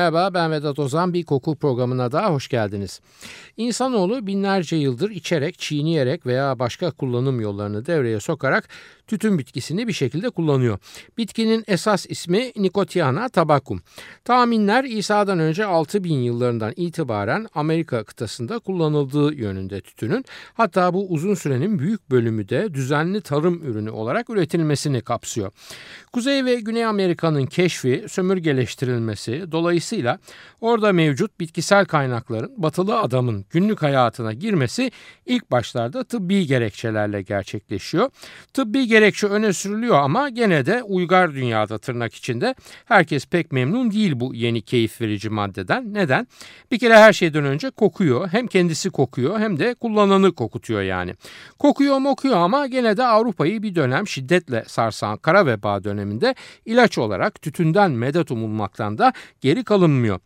Merhaba ben Vedat Ozan bir koku programına daha hoş geldiniz. İnsanoğlu binlerce yıldır içerek, çiğneyerek veya başka kullanım yollarını devreye sokarak tütün bitkisini bir şekilde kullanıyor. Bitkinin esas ismi Nicotiana tabacum. Tahminler İsa'dan önce 6000 yıllarından itibaren Amerika kıtasında kullanıldığı yönünde tütünün. Hatta bu uzun sürenin büyük bölümü de düzenli tarım ürünü olarak üretilmesini kapsıyor. Kuzey ve Güney Amerika'nın keşfi, sömürgeleştirilmesi dolayısıyla orada mevcut bitkisel kaynakların batılı adamın günlük hayatına girmesi ilk başlarda tıbbi gerekçelerle gerçekleşiyor. Tıbbi gerekçe öne sürülüyor ama gene de uygar dünyada tırnak içinde herkes pek memnun değil bu yeni keyif verici maddeden. Neden? Bir kere her şeyden önce kokuyor. Hem kendisi kokuyor hem de kullananı kokutuyor yani. Kokuyor mokuyor ama gene de Avrupa'yı bir dönem şiddetle sarsan kara veba döneminde ilaç olarak tütünden medet umulmaktan da geri kalınmıyor.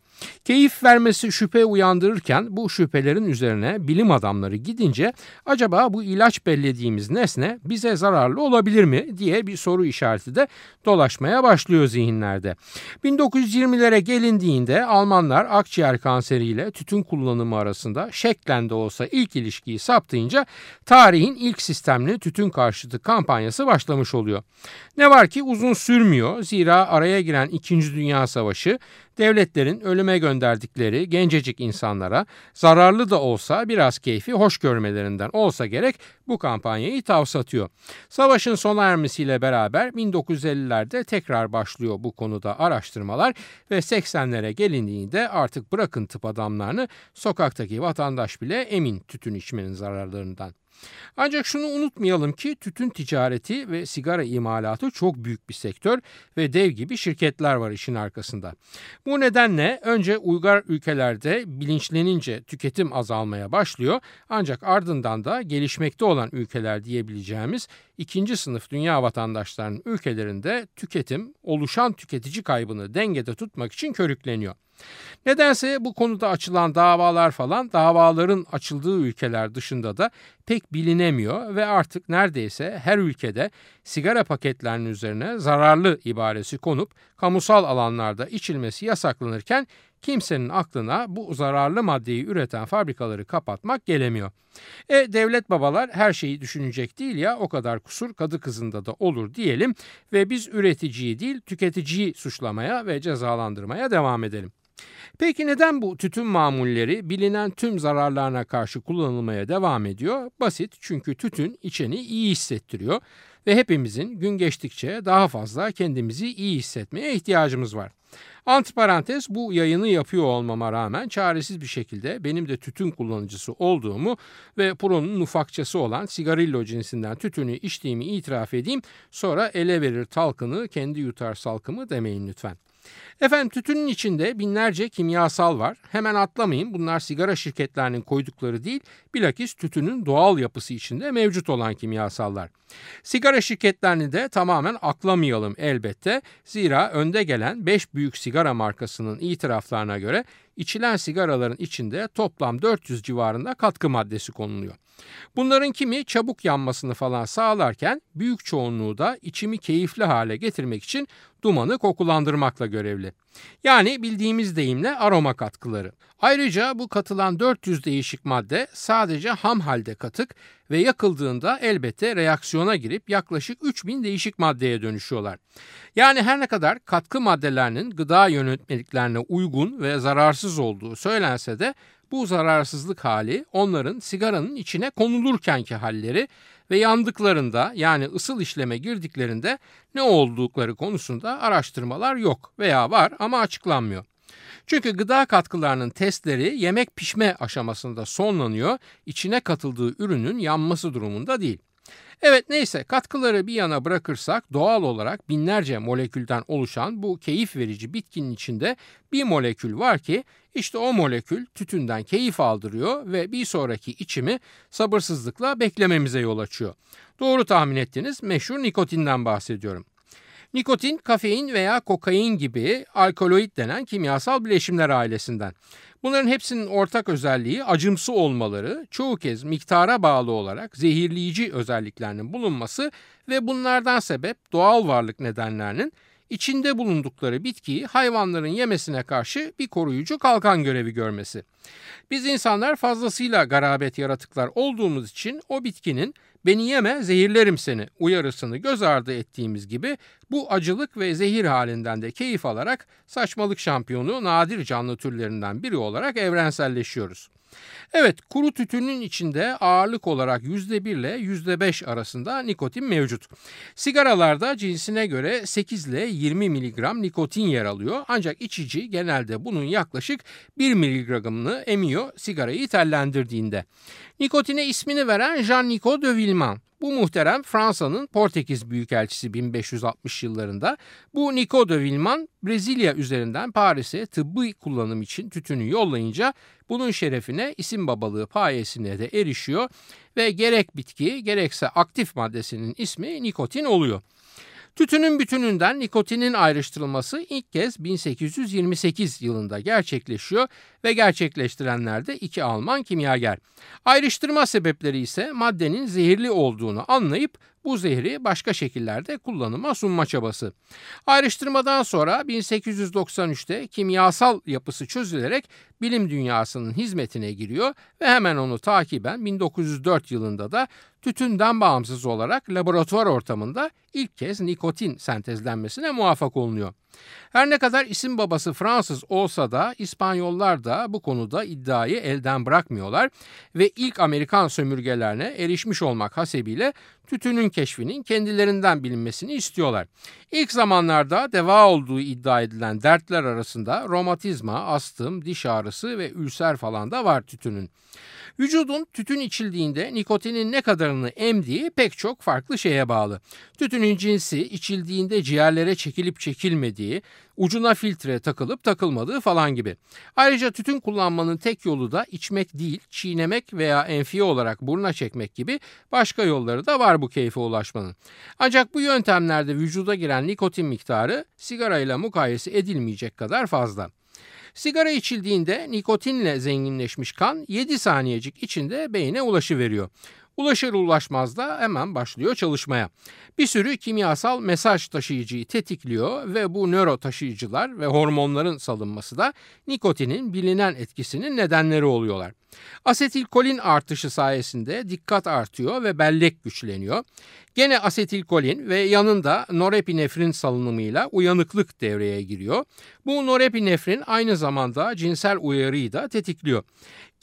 Keyif vermesi şüphe uyandırırken bu şüphelerin üzerine bilim adamları gidince acaba bu ilaç bellediğimiz nesne bize zararlı olabilir mi diye bir soru işareti de dolaşmaya başlıyor zihinlerde. 1920'lere gelindiğinde Almanlar akciğer kanseriyle tütün kullanımı arasında şeklen de olsa ilk ilişkiyi saptayınca tarihin ilk sistemli tütün karşıtı kampanyası başlamış oluyor. Ne var ki uzun sürmüyor zira araya giren 2. Dünya Savaşı devletlerin ölüme gönderdikleri gencecik insanlara zararlı da olsa biraz keyfi hoş görmelerinden olsa gerek bu kampanyayı tavsatıyor. Savaşın sona ermesiyle beraber 1950'lerde tekrar başlıyor bu konuda araştırmalar ve 80'lere gelindiğinde artık bırakın tıp adamlarını sokaktaki vatandaş bile emin tütün içmenin zararlarından. Ancak şunu unutmayalım ki tütün ticareti ve sigara imalatı çok büyük bir sektör ve dev gibi şirketler var işin arkasında. Bu nedenle önce uygar ülkelerde bilinçlenince tüketim azalmaya başlıyor ancak ardından da gelişmekte olan ülkeler diyebileceğimiz ikinci sınıf dünya vatandaşlarının ülkelerinde tüketim oluşan tüketici kaybını dengede tutmak için körükleniyor. Nedense bu konuda açılan davalar falan davaların açıldığı ülkeler dışında da pek bilinemiyor ve artık neredeyse her ülkede sigara paketlerinin üzerine zararlı ibaresi konup kamusal alanlarda içilmesi yasaklanırken kimsenin aklına bu zararlı maddeyi üreten fabrikaları kapatmak gelemiyor. E devlet babalar her şeyi düşünecek değil ya o kadar kusur kadı kızında da olur diyelim ve biz üreticiyi değil tüketiciyi suçlamaya ve cezalandırmaya devam edelim. Peki neden bu tütün mamulleri bilinen tüm zararlarına karşı kullanılmaya devam ediyor? Basit çünkü tütün içeni iyi hissettiriyor ve hepimizin gün geçtikçe daha fazla kendimizi iyi hissetmeye ihtiyacımız var. Antiparantez bu yayını yapıyor olmama rağmen çaresiz bir şekilde benim de tütün kullanıcısı olduğumu ve Pro'nun ufakçası olan sigarillo cinsinden tütünü içtiğimi itiraf edeyim. Sonra ele verir talkını kendi yutar salkımı demeyin lütfen. Efendim tütünün içinde binlerce kimyasal var. Hemen atlamayın bunlar sigara şirketlerinin koydukları değil bilakis tütünün doğal yapısı içinde mevcut olan kimyasallar. Sigara şirketlerini de tamamen aklamayalım elbette. Zira önde gelen 5 büyük sigara markasının itiraflarına göre içilen sigaraların içinde toplam 400 civarında katkı maddesi konuluyor. Bunların kimi çabuk yanmasını falan sağlarken büyük çoğunluğu da içimi keyifli hale getirmek için dumanı kokulandırmakla görevli. Yani bildiğimiz deyimle aroma katkıları. Ayrıca bu katılan 400 değişik madde sadece ham halde katık ve yakıldığında elbette reaksiyona girip yaklaşık 3000 değişik maddeye dönüşüyorlar. Yani her ne kadar katkı maddelerinin gıda yönetmeliklerine uygun ve zararsız olduğu söylense de bu zararsızlık hali onların sigaranın içine konulurkenki halleri ve yandıklarında yani ısıl işleme girdiklerinde ne oldukları konusunda araştırmalar yok veya var ama açıklanmıyor. Çünkü gıda katkılarının testleri yemek pişme aşamasında sonlanıyor, içine katıldığı ürünün yanması durumunda değil. Evet neyse katkıları bir yana bırakırsak doğal olarak binlerce molekülden oluşan bu keyif verici bitkinin içinde bir molekül var ki işte o molekül tütünden keyif aldırıyor ve bir sonraki içimi sabırsızlıkla beklememize yol açıyor. Doğru tahmin ettiniz meşhur nikotinden bahsediyorum. Nikotin, kafein veya kokain gibi alkaloid denen kimyasal bileşimler ailesinden. Bunların hepsinin ortak özelliği acımsı olmaları, çoğu kez miktara bağlı olarak zehirleyici özelliklerinin bulunması ve bunlardan sebep doğal varlık nedenlerinin içinde bulundukları bitkiyi hayvanların yemesine karşı bir koruyucu kalkan görevi görmesi. Biz insanlar fazlasıyla garabet yaratıklar olduğumuz için o bitkinin beni yeme zehirlerim seni uyarısını göz ardı ettiğimiz gibi bu acılık ve zehir halinden de keyif alarak saçmalık şampiyonu nadir canlı türlerinden biri olarak evrenselleşiyoruz. Evet kuru tütünün içinde ağırlık olarak %1 ile %5 arasında nikotin mevcut. Sigaralarda cinsine göre 8 ile 20 mg nikotin yer alıyor ancak içici genelde bunun yaklaşık 1 mg'ını emiyor sigarayı tellendirdiğinde. Nikotine ismini veren Jean-Nico de Villemin bu muhterem Fransa'nın Portekiz Büyükelçisi 1560 yıllarında bu Nico de Villemin Brezilya üzerinden Paris'e tıbbi kullanım için tütünü yollayınca bunun şerefine isim babalığı payesine de erişiyor ve gerek bitki gerekse aktif maddesinin ismi nikotin oluyor. Tütünün bütününden nikotinin ayrıştırılması ilk kez 1828 yılında gerçekleşiyor ve gerçekleştirenler de iki Alman kimyager. Ayrıştırma sebepleri ise maddenin zehirli olduğunu anlayıp bu zehri başka şekillerde kullanıma sunma çabası. Ayrıştırmadan sonra 1893'te kimyasal yapısı çözülerek bilim dünyasının hizmetine giriyor ve hemen onu takiben 1904 yılında da tütünden bağımsız olarak laboratuvar ortamında ilk kez nikotin sentezlenmesine muvaffak olunuyor. Her ne kadar isim babası Fransız olsa da İspanyollar da bu konuda iddiayı elden bırakmıyorlar ve ilk Amerikan sömürgelerine erişmiş olmak hasebiyle tütünün keşfinin kendilerinden bilinmesini istiyorlar. İlk zamanlarda deva olduğu iddia edilen dertler arasında romatizma, astım, diş ağrısı ve ülser falan da var tütünün. Vücudun tütün içildiğinde nikotinin ne kadarını emdiği pek çok farklı şeye bağlı. Tütünün cinsi içildiğinde ciğerlere çekilip çekilmediği, ucuna filtre takılıp takılmadığı falan gibi. Ayrıca tütün kullanmanın tek yolu da içmek değil, çiğnemek veya enfiye olarak buruna çekmek gibi başka yolları da var bu keyfe ulaşmanın. Ancak bu yöntemlerde vücuda giren nikotin miktarı sigarayla mukayese edilmeyecek kadar fazla. Sigara içildiğinde nikotinle zenginleşmiş kan 7 saniyecik içinde beyne ulaşıveriyor. Ulaşır ulaşmaz da hemen başlıyor çalışmaya. Bir sürü kimyasal mesaj taşıyıcıyı tetikliyor ve bu nöro taşıyıcılar ve hormonların salınması da nikotinin bilinen etkisinin nedenleri oluyorlar. Asetilkolin artışı sayesinde dikkat artıyor ve bellek güçleniyor. Gene asetilkolin ve yanında norepinefrin salınımıyla uyanıklık devreye giriyor. Bu norepinefrin aynı zamanda cinsel uyarıyı da tetikliyor.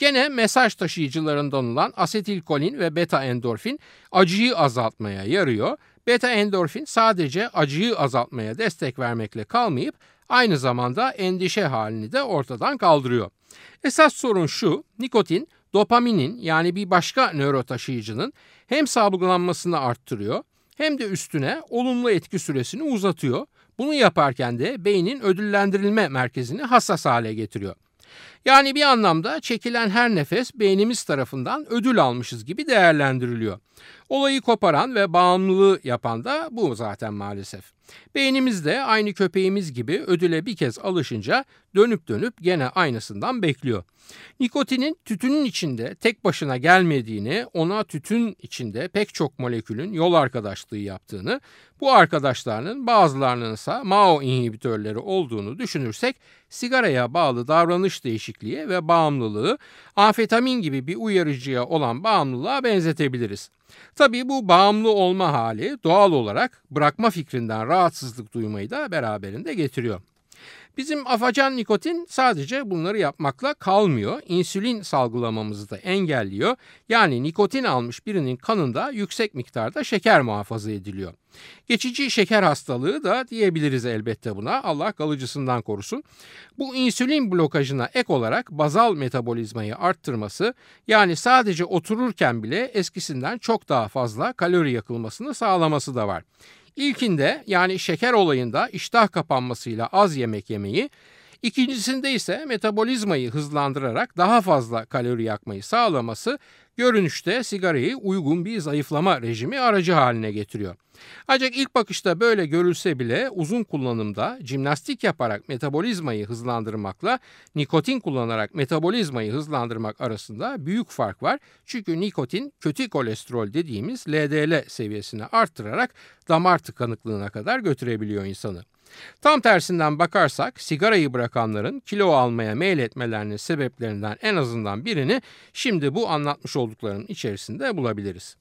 Gene mesaj taşıyıcılarından olan asetilkolin ve beta endorfin acıyı azaltmaya yarıyor. Beta endorfin sadece acıyı azaltmaya destek vermekle kalmayıp aynı zamanda endişe halini de ortadan kaldırıyor. Esas sorun şu, nikotin dopaminin yani bir başka nörotaşıyıcının hem salgılanmasını arttırıyor hem de üstüne olumlu etki süresini uzatıyor. Bunu yaparken de beynin ödüllendirilme merkezini hassas hale getiriyor. Yani bir anlamda çekilen her nefes beynimiz tarafından ödül almışız gibi değerlendiriliyor. Olayı koparan ve bağımlılığı yapan da bu zaten maalesef. Beynimiz de aynı köpeğimiz gibi ödüle bir kez alışınca dönüp dönüp gene aynısından bekliyor. Nikotinin tütünün içinde tek başına gelmediğini, ona tütün içinde pek çok molekülün yol arkadaşlığı yaptığını, bu arkadaşlarının bazılarının ise MAO inhibitörleri olduğunu düşünürsek sigaraya bağlı davranış değişikliği ve bağımlılığı amfetamin gibi bir uyarıcıya olan bağımlılığa benzetebiliriz. Tabii bu bağımlı olma hali doğal olarak bırakma fikrinden rahatsızlık duymayı da beraberinde getiriyor. Bizim afacan nikotin sadece bunları yapmakla kalmıyor. İnsülin salgılamamızı da engelliyor. Yani nikotin almış birinin kanında yüksek miktarda şeker muhafaza ediliyor. Geçici şeker hastalığı da diyebiliriz elbette buna. Allah kalıcısından korusun. Bu insülin blokajına ek olarak bazal metabolizmayı arttırması yani sadece otururken bile eskisinden çok daha fazla kalori yakılmasını sağlaması da var. İlkinde yani şeker olayında iştah kapanmasıyla az yemek yemeyi, ikincisinde ise metabolizmayı hızlandırarak daha fazla kalori yakmayı sağlaması görünüşte sigarayı uygun bir zayıflama rejimi aracı haline getiriyor. Ancak ilk bakışta böyle görülse bile uzun kullanımda jimnastik yaparak metabolizmayı hızlandırmakla nikotin kullanarak metabolizmayı hızlandırmak arasında büyük fark var. Çünkü nikotin kötü kolesterol dediğimiz LDL seviyesini arttırarak damar tıkanıklığına kadar götürebiliyor insanı. Tam tersinden bakarsak sigarayı bırakanların kilo almaya meyletmelerinin sebeplerinden en azından birini şimdi bu anlatmış olduklarının içerisinde bulabiliriz.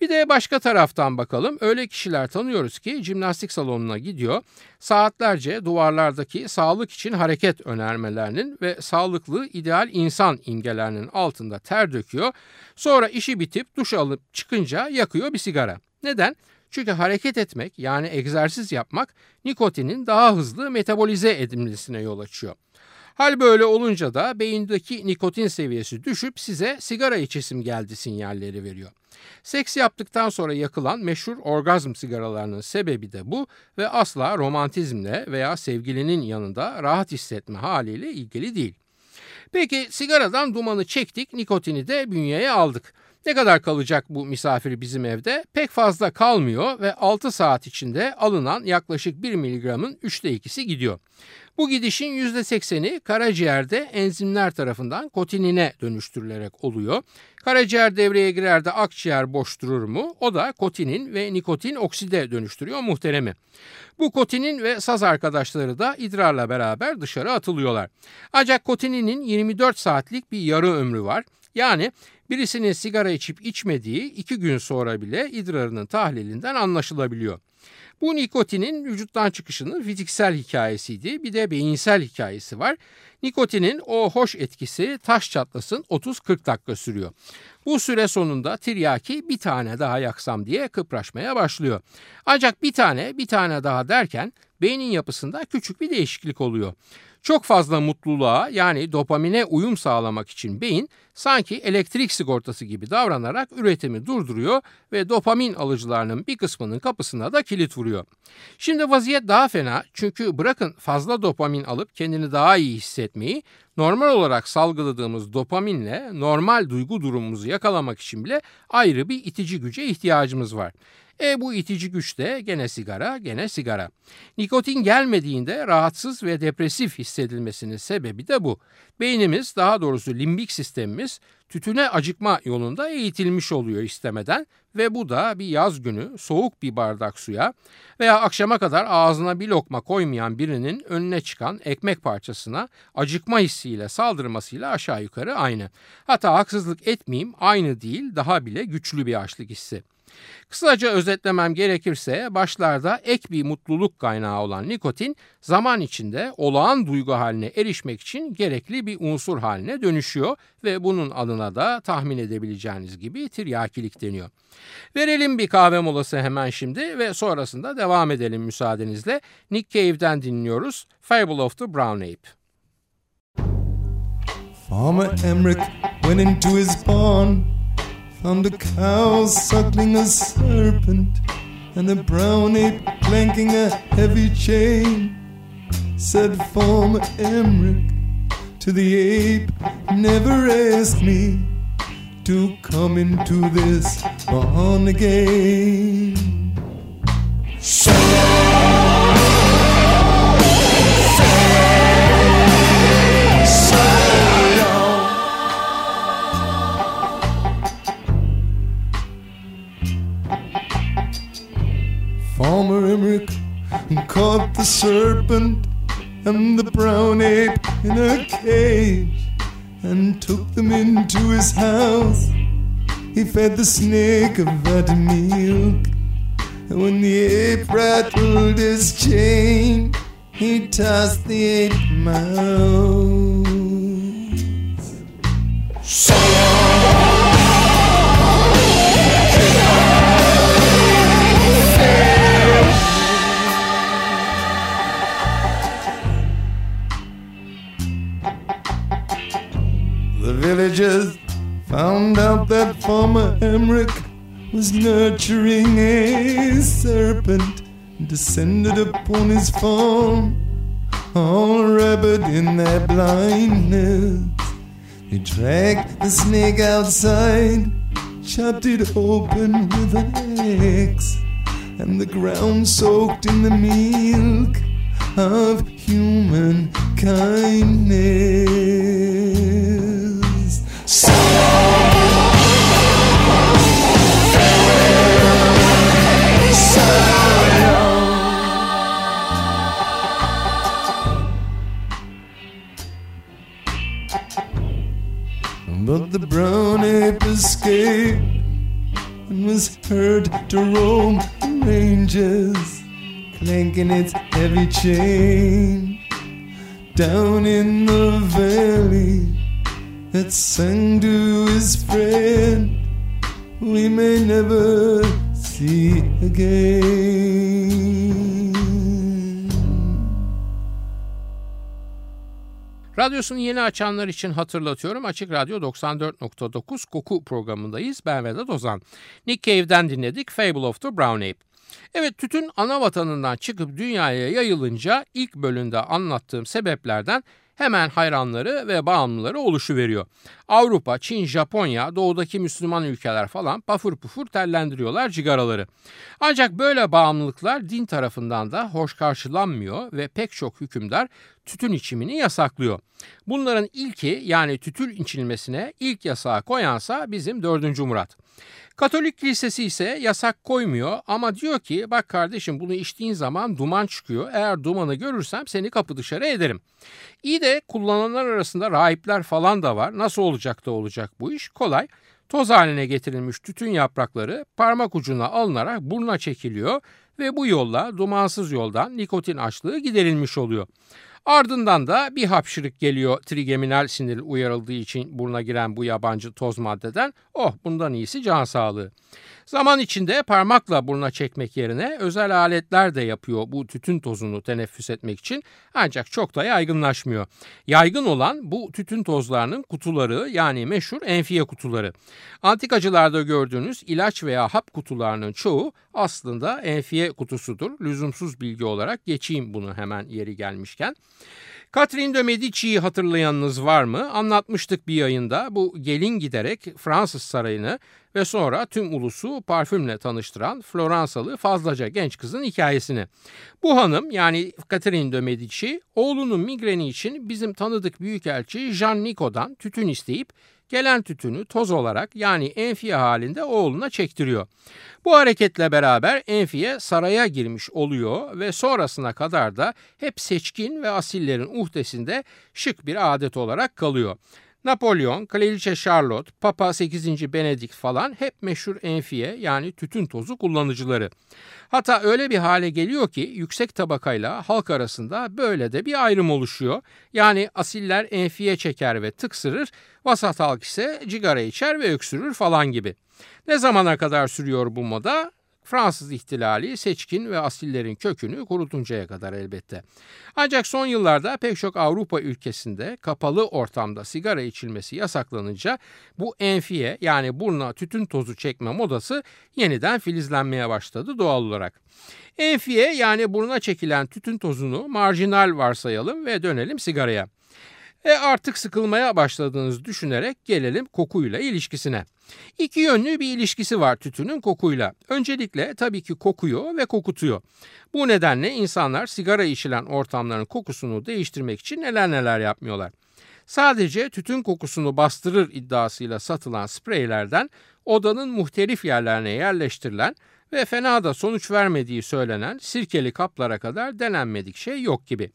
Bir de başka taraftan bakalım. Öyle kişiler tanıyoruz ki jimnastik salonuna gidiyor. Saatlerce duvarlardaki sağlık için hareket önermelerinin ve sağlıklı ideal insan imgelerinin altında ter döküyor. Sonra işi bitip duş alıp çıkınca yakıyor bir sigara. Neden? Çünkü hareket etmek yani egzersiz yapmak nikotinin daha hızlı metabolize edilmesine yol açıyor. Hal böyle olunca da beyindeki nikotin seviyesi düşüp size sigara içesim geldi sinyalleri veriyor. Seks yaptıktan sonra yakılan meşhur orgazm sigaralarının sebebi de bu ve asla romantizmle veya sevgilinin yanında rahat hissetme haliyle ilgili değil. Peki sigaradan dumanı çektik, nikotini de bünyeye aldık. Ne kadar kalacak bu misafir bizim evde? Pek fazla kalmıyor ve 6 saat içinde alınan yaklaşık 1 miligramın 3'te 2'si gidiyor. Bu gidişin %80'i karaciğerde enzimler tarafından kotinine dönüştürülerek oluyor. Karaciğer devreye girer de akciğer boş durur mu? O da kotinin ve nikotin okside dönüştürüyor muhteremi. Bu kotinin ve saz arkadaşları da idrarla beraber dışarı atılıyorlar. Ancak kotininin 24 saatlik bir yarı ömrü var. Yani birisinin sigara içip içmediği iki gün sonra bile idrarının tahlilinden anlaşılabiliyor. Bu nikotinin vücuttan çıkışının fiziksel hikayesiydi. Bir de beyinsel hikayesi var. Nikotinin o hoş etkisi taş çatlasın 30-40 dakika sürüyor. Bu süre sonunda tiryaki bir tane daha yaksam diye kıpraşmaya başlıyor. Ancak bir tane bir tane daha derken beynin yapısında küçük bir değişiklik oluyor. Çok fazla mutluluğa yani dopamine uyum sağlamak için beyin sanki elektrik sigortası gibi davranarak üretimi durduruyor ve dopamin alıcılarının bir kısmının kapısına da kilit vuruyor. Şimdi vaziyet daha fena çünkü bırakın fazla dopamin alıp kendini daha iyi hissetmeyi normal olarak salgıladığımız dopaminle normal duygu durumumuzu yakalamak için bile ayrı bir itici güce ihtiyacımız var. E bu itici güç de gene sigara, gene sigara. Nikotin gelmediğinde rahatsız ve depresif hissedilmesinin sebebi de bu. Beynimiz, daha doğrusu limbik sistemimiz tütüne acıkma yolunda eğitilmiş oluyor istemeden ve bu da bir yaz günü soğuk bir bardak suya veya akşama kadar ağzına bir lokma koymayan birinin önüne çıkan ekmek parçasına acıkma hissiyle saldırmasıyla aşağı yukarı aynı. Hatta haksızlık etmeyeyim aynı değil daha bile güçlü bir açlık hissi. Kısaca özetlemem gerekirse başlarda ek bir mutluluk kaynağı olan nikotin zaman içinde olağan duygu haline erişmek için gerekli bir unsur haline dönüşüyor ve bunun adına da tahmin edebileceğiniz gibi tiryakilik deniyor. Verelim bir kahve molası hemen şimdi ve sonrasında devam edelim müsaadenizle. Nick Cave'den dinliyoruz Fable of the Brown Ape. Farmer Emmerich went into his barn found a cow suckling a serpent and a brown ape clanking a heavy chain. Said Farmer Emmerich to the ape, never ask me to come into this barn again. Farmer Emmerich caught the serpent and the brown ape in a cage and took them into his house. He fed the snake of milk. And when the ape rattled his chain, he tossed the eight miles. Farmer was nurturing a serpent descended upon his farm, all rabid in their blindness. They dragged the snake outside, chopped it open with an axe, and the ground soaked in the milk of human kindness. The brown ape escaped and was heard to roam the ranges, clanking its heavy chain down in the valley that sang to his friend, we may never see again. Radyosunu yeni açanlar için hatırlatıyorum. Açık Radyo 94.9 Koku programındayız. Ben Vedat Ozan. Nick Cave'den dinledik Fable of the Brown Ape. Evet tütün ana vatanından çıkıp dünyaya yayılınca ilk bölümde anlattığım sebeplerden hemen hayranları ve bağımlıları oluşuveriyor. Avrupa, Çin, Japonya, doğudaki Müslüman ülkeler falan pafur pufur tellendiriyorlar cigaraları. Ancak böyle bağımlılıklar din tarafından da hoş karşılanmıyor ve pek çok hükümdar tütün içimini yasaklıyor. Bunların ilki yani tütün içilmesine ilk yasağı koyansa bizim 4. Murat. Katolik kilisesi ise yasak koymuyor ama diyor ki bak kardeşim bunu içtiğin zaman duman çıkıyor. Eğer dumanı görürsem seni kapı dışarı ederim. İyi de kullananlar arasında rahipler falan da var. Nasıl olacak da olacak bu iş? Kolay. Toz haline getirilmiş tütün yaprakları parmak ucuna alınarak buruna çekiliyor ve bu yolla dumansız yoldan nikotin açlığı giderilmiş oluyor. Ardından da bir hapşırık geliyor trigeminal sinir uyarıldığı için buruna giren bu yabancı toz maddeden. Oh bundan iyisi can sağlığı. Zaman içinde parmakla buruna çekmek yerine özel aletler de yapıyor bu tütün tozunu teneffüs etmek için ancak çok da yaygınlaşmıyor. Yaygın olan bu tütün tozlarının kutuları yani meşhur enfiye kutuları. Antikacılarda gördüğünüz ilaç veya hap kutularının çoğu aslında enfiye kutusudur. Lüzumsuz bilgi olarak geçeyim bunu hemen yeri gelmişken. Catherine de Medici'yi hatırlayanınız var mı? Anlatmıştık bir yayında. Bu gelin giderek Fransız sarayını ve sonra tüm ulusu parfümle tanıştıran Floransalı fazlaca genç kızın hikayesini. Bu hanım yani Catherine de Medici oğlunun migreni için bizim tanıdık büyükelçi Jean Nico'dan tütün isteyip gelen tütünü toz olarak yani enfiye halinde oğluna çektiriyor. Bu hareketle beraber enfiye saraya girmiş oluyor ve sonrasına kadar da hep seçkin ve asillerin uhdesinde şık bir adet olarak kalıyor. Napolyon, Kraliçe Charlotte, Papa 8. Benedikt falan hep meşhur enfiye yani tütün tozu kullanıcıları. Hatta öyle bir hale geliyor ki yüksek tabakayla halk arasında böyle de bir ayrım oluşuyor. Yani asiller enfiye çeker ve tıksırır, vasat halk ise cigara içer ve öksürür falan gibi. Ne zamana kadar sürüyor bu moda? Fransız ihtilali seçkin ve asillerin kökünü kurutuncaya kadar elbette. Ancak son yıllarda pek çok Avrupa ülkesinde kapalı ortamda sigara içilmesi yasaklanınca bu enfiye yani burna tütün tozu çekme modası yeniden filizlenmeye başladı doğal olarak. Enfiye yani buruna çekilen tütün tozunu marjinal varsayalım ve dönelim sigaraya. E artık sıkılmaya başladığınızı düşünerek gelelim kokuyla ilişkisine. İki yönlü bir ilişkisi var tütünün kokuyla. Öncelikle tabii ki kokuyor ve kokutuyor. Bu nedenle insanlar sigara içilen ortamların kokusunu değiştirmek için neler neler yapmıyorlar. Sadece tütün kokusunu bastırır iddiasıyla satılan spreylerden odanın muhtelif yerlerine yerleştirilen ve fena da sonuç vermediği söylenen sirkeli kaplara kadar denenmedik şey yok gibi.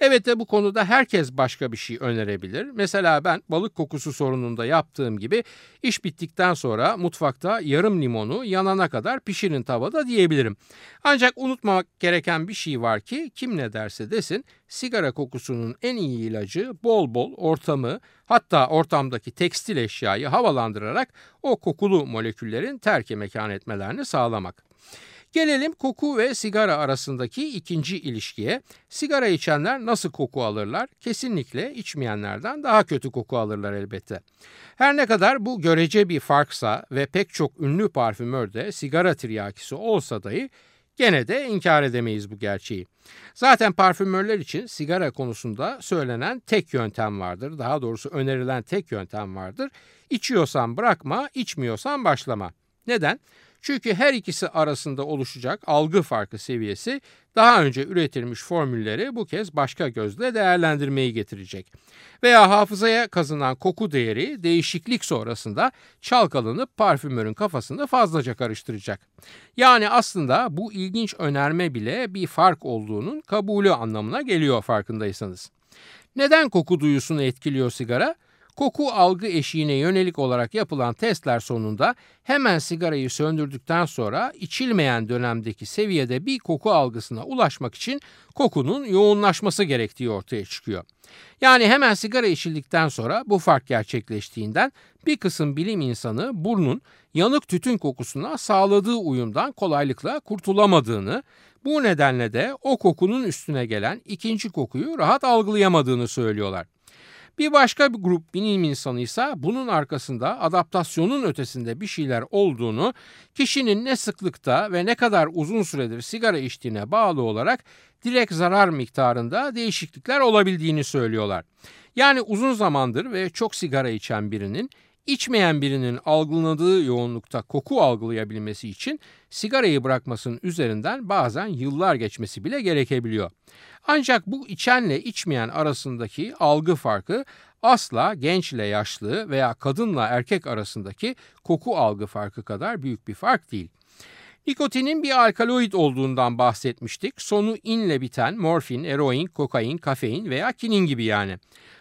Evet de bu konuda herkes başka bir şey önerebilir. Mesela ben balık kokusu sorununda yaptığım gibi iş bittikten sonra mutfakta yarım limonu yanana kadar pişirin tavada diyebilirim. Ancak unutmamak gereken bir şey var ki kim ne derse desin sigara kokusunun en iyi ilacı bol bol ortamı hatta ortamdaki tekstil eşyayı havalandırarak o kokulu moleküllerin terk mekan etmelerini sağlamak. Gelelim koku ve sigara arasındaki ikinci ilişkiye. Sigara içenler nasıl koku alırlar? Kesinlikle içmeyenlerden daha kötü koku alırlar elbette. Her ne kadar bu görece bir farksa ve pek çok ünlü parfümör de sigara tiryakisi olsa dahi gene de inkar edemeyiz bu gerçeği. Zaten parfümörler için sigara konusunda söylenen tek yöntem vardır. Daha doğrusu önerilen tek yöntem vardır. İçiyorsan bırakma, içmiyorsan başlama. Neden? Çünkü her ikisi arasında oluşacak algı farkı seviyesi daha önce üretilmiş formülleri bu kez başka gözle değerlendirmeyi getirecek. Veya hafızaya kazınan koku değeri değişiklik sonrasında çalkalanıp parfümörün kafasında fazlaca karıştıracak. Yani aslında bu ilginç önerme bile bir fark olduğunun kabulü anlamına geliyor farkındaysanız. Neden koku duyusunu etkiliyor sigara? Koku algı eşiğine yönelik olarak yapılan testler sonunda hemen sigarayı söndürdükten sonra içilmeyen dönemdeki seviyede bir koku algısına ulaşmak için kokunun yoğunlaşması gerektiği ortaya çıkıyor. Yani hemen sigara içildikten sonra bu fark gerçekleştiğinden bir kısım bilim insanı burnun yanık tütün kokusuna sağladığı uyumdan kolaylıkla kurtulamadığını, bu nedenle de o kokunun üstüne gelen ikinci kokuyu rahat algılayamadığını söylüyorlar. Bir başka bir grup bilim insanı ise bunun arkasında adaptasyonun ötesinde bir şeyler olduğunu, kişinin ne sıklıkta ve ne kadar uzun süredir sigara içtiğine bağlı olarak direkt zarar miktarında değişiklikler olabildiğini söylüyorlar. Yani uzun zamandır ve çok sigara içen birinin içmeyen birinin algıladığı yoğunlukta koku algılayabilmesi için sigarayı bırakmasının üzerinden bazen yıllar geçmesi bile gerekebiliyor. Ancak bu içenle içmeyen arasındaki algı farkı asla gençle yaşlı veya kadınla erkek arasındaki koku algı farkı kadar büyük bir fark değil. Nikotinin bir alkaloid olduğundan bahsetmiştik. Sonu inle biten morfin, eroin, kokain, kafein veya kinin gibi yani.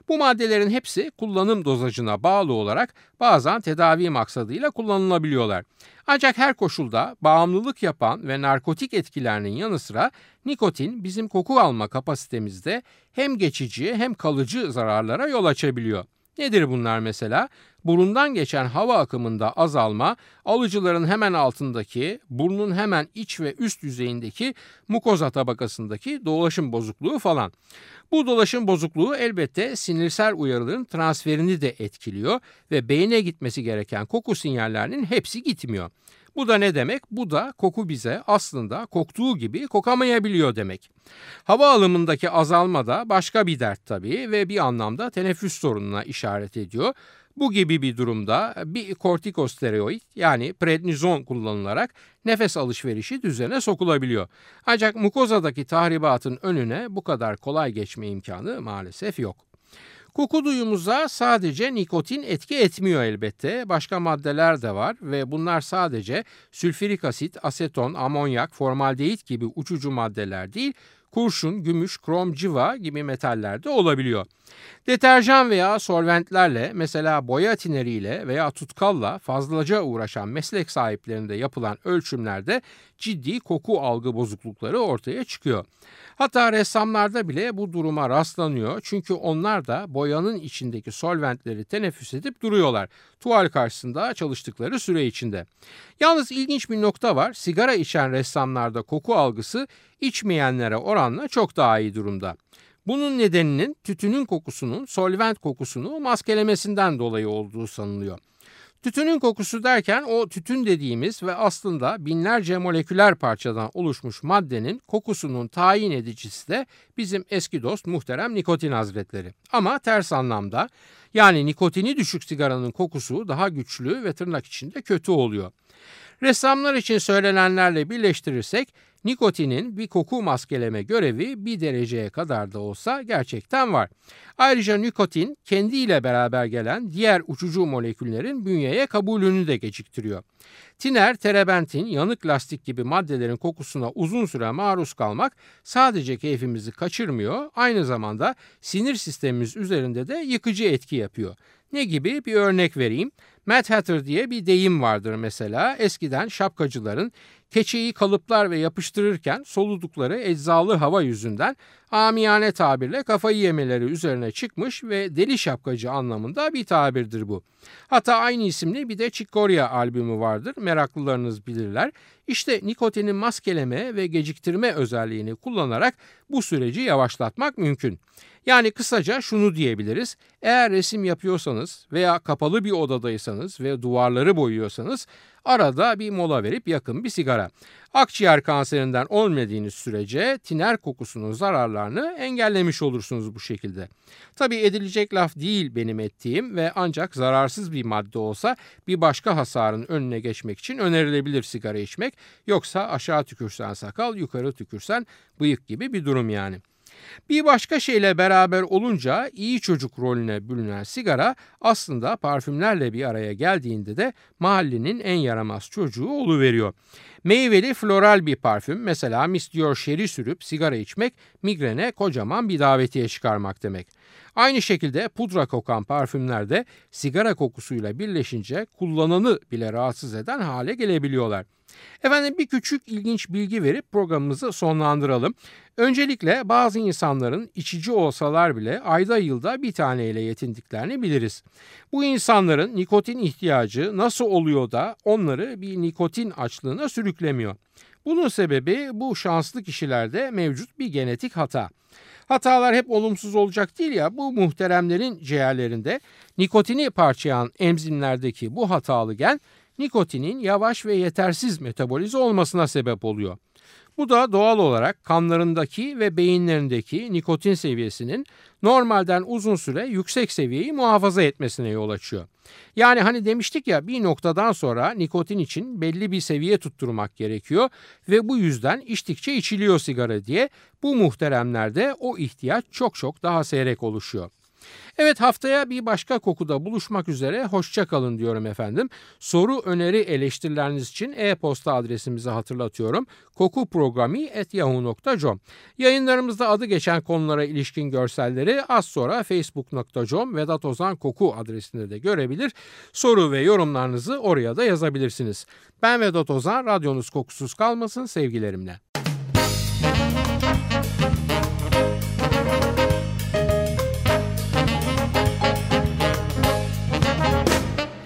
Bu maddelerin hepsi kullanım dozajına bağlı olarak bazen tedavi maksadıyla kullanılabiliyorlar. Ancak her koşulda bağımlılık yapan ve narkotik etkilerinin yanı sıra nikotin bizim koku alma kapasitemizde hem geçici hem kalıcı zararlara yol açabiliyor. Nedir bunlar mesela? Burundan geçen hava akımında azalma, alıcıların hemen altındaki, burnun hemen iç ve üst yüzeyindeki mukoza tabakasındaki dolaşım bozukluğu falan. Bu dolaşım bozukluğu elbette sinirsel uyarıların transferini de etkiliyor ve beyne gitmesi gereken koku sinyallerinin hepsi gitmiyor. Bu da ne demek? Bu da koku bize aslında koktuğu gibi kokamayabiliyor demek. Hava alımındaki azalma da başka bir dert tabii ve bir anlamda teneffüs sorununa işaret ediyor. Bu gibi bir durumda bir kortikosteroid yani prednizon kullanılarak nefes alışverişi düzene sokulabiliyor. Ancak mukozadaki tahribatın önüne bu kadar kolay geçme imkanı maalesef yok. Koku duyumuza sadece nikotin etki etmiyor elbette. Başka maddeler de var ve bunlar sadece sülfürik asit, aseton, amonyak, formaldehit gibi uçucu maddeler değil, kurşun, gümüş, krom, civa gibi metaller de olabiliyor. Deterjan veya solventlerle mesela boya tineriyle veya tutkalla fazlaca uğraşan meslek sahiplerinde yapılan ölçümlerde ciddi koku algı bozuklukları ortaya çıkıyor. Hatta ressamlarda bile bu duruma rastlanıyor çünkü onlar da boyanın içindeki solventleri teneffüs edip duruyorlar tuval karşısında çalıştıkları süre içinde. Yalnız ilginç bir nokta var sigara içen ressamlarda koku algısı içmeyenlere oranla çok daha iyi durumda. Bunun nedeninin tütünün kokusunun solvent kokusunu maskelemesinden dolayı olduğu sanılıyor. Tütünün kokusu derken o tütün dediğimiz ve aslında binlerce moleküler parçadan oluşmuş maddenin kokusunun tayin edicisi de bizim eski dost muhterem nikotin hazretleri. Ama ters anlamda yani nikotini düşük sigaranın kokusu daha güçlü ve tırnak içinde kötü oluyor. Ressamlar için söylenenlerle birleştirirsek nikotinin bir koku maskeleme görevi bir dereceye kadar da olsa gerçekten var. Ayrıca nikotin kendiyle beraber gelen diğer uçucu moleküllerin bünyeye kabulünü de geciktiriyor. Tiner, terebentin, yanık lastik gibi maddelerin kokusuna uzun süre maruz kalmak sadece keyfimizi kaçırmıyor, aynı zamanda sinir sistemimiz üzerinde de yıkıcı etki yapıyor. Ne gibi? Bir örnek vereyim. Mad Hatter diye bir deyim vardır mesela. Eskiden şapkacıların keçeyi kalıplar ve yapıştırırken soludukları eczalı hava yüzünden amiyane tabirle kafayı yemeleri üzerine çıkmış ve deli şapkacı anlamında bir tabirdir bu. Hatta aynı isimli bir de Chick Corea albümü vardır. Meraklılarınız bilirler. İşte nikotinin maskeleme ve geciktirme özelliğini kullanarak bu süreci yavaşlatmak mümkün. Yani kısaca şunu diyebiliriz. Eğer resim yapıyorsanız veya kapalı bir odadaysanız ve duvarları boyuyorsanız arada bir mola verip yakın bir sigara. Akciğer kanserinden olmadığınız sürece tiner kokusunun zararlarını engellemiş olursunuz bu şekilde. Tabi edilecek laf değil benim ettiğim ve ancak zararsız bir madde olsa bir başka hasarın önüne geçmek için önerilebilir sigara içmek. Yoksa aşağı tükürsen sakal yukarı tükürsen bıyık gibi bir durum yani. Bir başka şeyle beraber olunca iyi çocuk rolüne bürünen sigara aslında parfümlerle bir araya geldiğinde de mahallenin en yaramaz çocuğu oluveriyor. Meyveli floral bir parfüm mesela mis diyor şeri sürüp sigara içmek migrene kocaman bir davetiye çıkarmak demek. Aynı şekilde pudra kokan parfümler de sigara kokusuyla birleşince kullananı bile rahatsız eden hale gelebiliyorlar. Efendim bir küçük ilginç bilgi verip programımızı sonlandıralım. Öncelikle bazı insanların içici olsalar bile ayda yılda bir taneyle yetindiklerini biliriz. Bu insanların nikotin ihtiyacı nasıl oluyor da onları bir nikotin açlığına sürüklemiyor? Bunun sebebi bu şanslı kişilerde mevcut bir genetik hata. Hatalar hep olumsuz olacak değil ya bu muhteremlerin ciğerlerinde nikotini parçalayan enzimlerdeki bu hatalı gen nikotinin yavaş ve yetersiz metabolize olmasına sebep oluyor. Bu da doğal olarak kanlarındaki ve beyinlerindeki nikotin seviyesinin normalden uzun süre yüksek seviyeyi muhafaza etmesine yol açıyor. Yani hani demiştik ya bir noktadan sonra nikotin için belli bir seviye tutturmak gerekiyor ve bu yüzden içtikçe içiliyor sigara diye bu muhteremlerde o ihtiyaç çok çok daha seyrek oluşuyor. Evet haftaya bir başka kokuda buluşmak üzere. Hoşça kalın diyorum efendim. Soru, öneri, eleştirileriniz için e-posta adresimizi hatırlatıyorum. kokuprogrami.yahoo.com Yayınlarımızda adı geçen konulara ilişkin görselleri az sonra facebook.com Vedat Ozan Koku adresinde de görebilir. Soru ve yorumlarınızı oraya da yazabilirsiniz. Ben Vedat Ozan, radyonuz kokusuz kalmasın sevgilerimle.